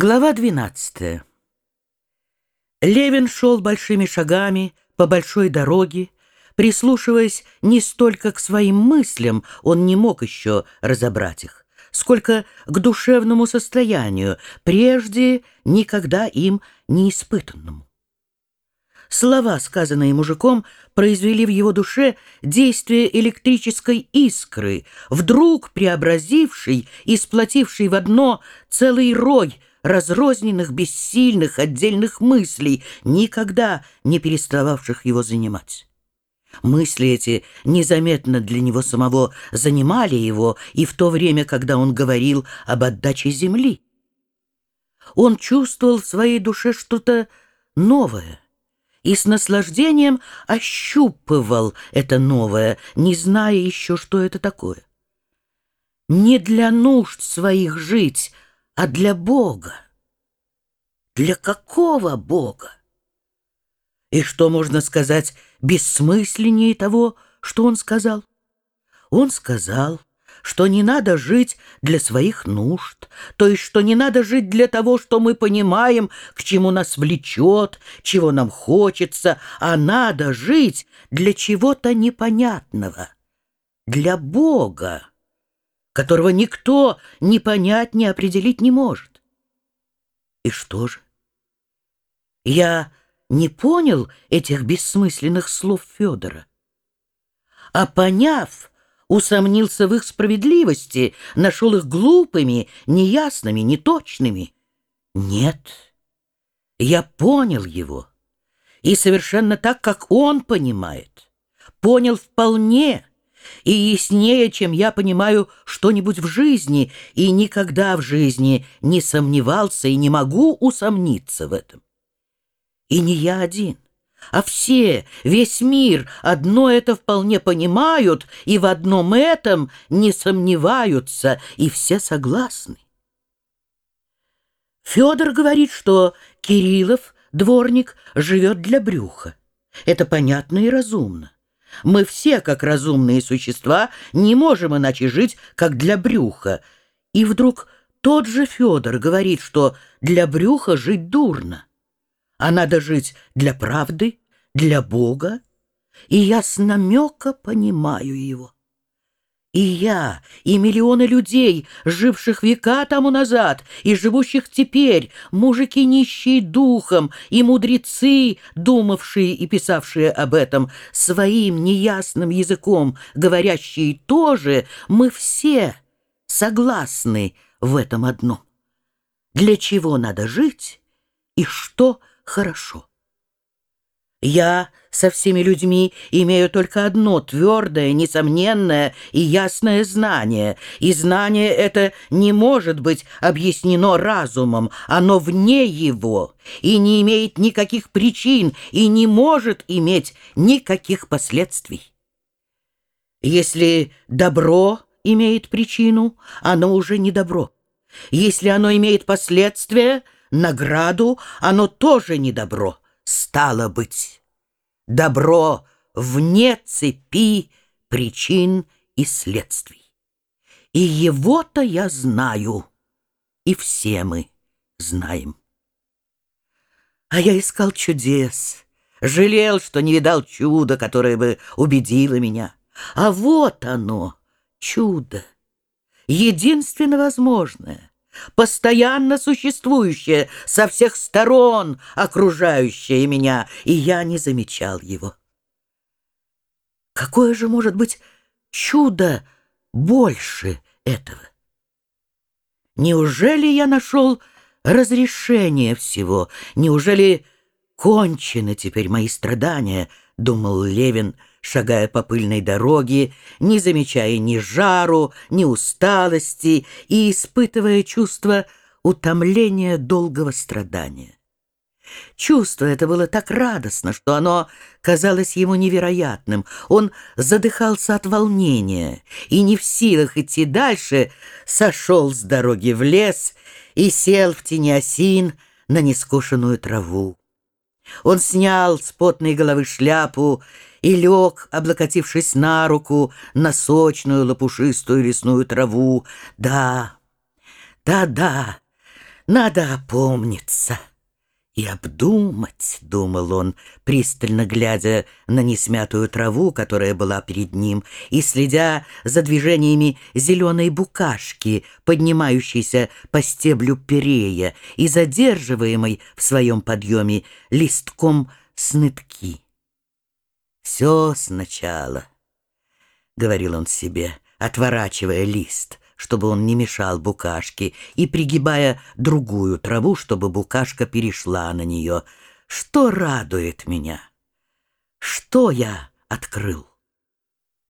Глава 12 Левин шел большими шагами по большой дороге, прислушиваясь не столько к своим мыслям, он не мог еще разобрать их, сколько к душевному состоянию, прежде никогда им не испытанному. Слова, сказанные мужиком, произвели в его душе действие электрической искры, вдруг преобразившей и сплотившей в одно целый рой разрозненных, бессильных, отдельных мыслей, никогда не перестававших его занимать. Мысли эти незаметно для него самого занимали его и в то время, когда он говорил об отдаче земли. Он чувствовал в своей душе что-то новое и с наслаждением ощупывал это новое, не зная еще, что это такое. Не для нужд своих жить, а для Бога. Для какого Бога? И что можно сказать бессмысленнее того, что он сказал? Он сказал, что не надо жить для своих нужд, то есть что не надо жить для того, что мы понимаем, к чему нас влечет, чего нам хочется, а надо жить для чего-то непонятного, для Бога которого никто ни понять, ни определить не может. И что же? Я не понял этих бессмысленных слов Федора. А поняв, усомнился в их справедливости, нашел их глупыми, неясными, неточными. Нет, я понял его, и совершенно так, как он понимает. Понял вполне, и яснее, чем я понимаю что-нибудь в жизни, и никогда в жизни не сомневался и не могу усомниться в этом. И не я один, а все, весь мир одно это вполне понимают, и в одном этом не сомневаются, и все согласны. Федор говорит, что Кириллов, дворник, живет для брюха. Это понятно и разумно. Мы все, как разумные существа, не можем иначе жить, как для брюха. И вдруг тот же Федор говорит, что для брюха жить дурно, а надо жить для правды, для Бога. И я с намека понимаю его. И я, и миллионы людей, живших века тому назад, и живущих теперь, мужики нищие духом, и мудрецы, думавшие и писавшие об этом, своим неясным языком, говорящие тоже, мы все согласны в этом одном. Для чего надо жить и что хорошо. Я со всеми людьми имею только одно твердое, несомненное и ясное знание, и знание это не может быть объяснено разумом, оно вне его и не имеет никаких причин и не может иметь никаких последствий. Если добро имеет причину, оно уже не добро. Если оно имеет последствия, награду, оно тоже не добро стало быть. Добро вне цепи причин и следствий. И его-то я знаю, и все мы знаем. А я искал чудес, жалел, что не видал чуда, которое бы убедило меня. А вот оно, чудо, единственно возможное постоянно существующее, со всех сторон окружающее меня, и я не замечал его. Какое же может быть чудо больше этого? Неужели я нашел разрешение всего? Неужели кончены теперь мои страдания, думал Левин, — шагая по пыльной дороге, не замечая ни жару, ни усталости и испытывая чувство утомления долгого страдания. Чувство это было так радостно, что оно казалось ему невероятным. Он задыхался от волнения и, не в силах идти дальше, сошел с дороги в лес и сел в тени осин на нескошенную траву. Он снял с потной головы шляпу и лег, облокотившись на руку, на сочную лопушистую лесную траву. Да, да-да, Надо опомниться и обдумать, — думал он, пристально глядя на несмятую траву, которая была перед ним, и следя за движениями зеленой букашки, поднимающейся по стеблю перея и задерживаемой в своем подъеме листком снытки. «Все сначала», — говорил он себе, отворачивая лист — чтобы он не мешал букашке, и пригибая другую траву, чтобы букашка перешла на нее. Что радует меня? Что я открыл?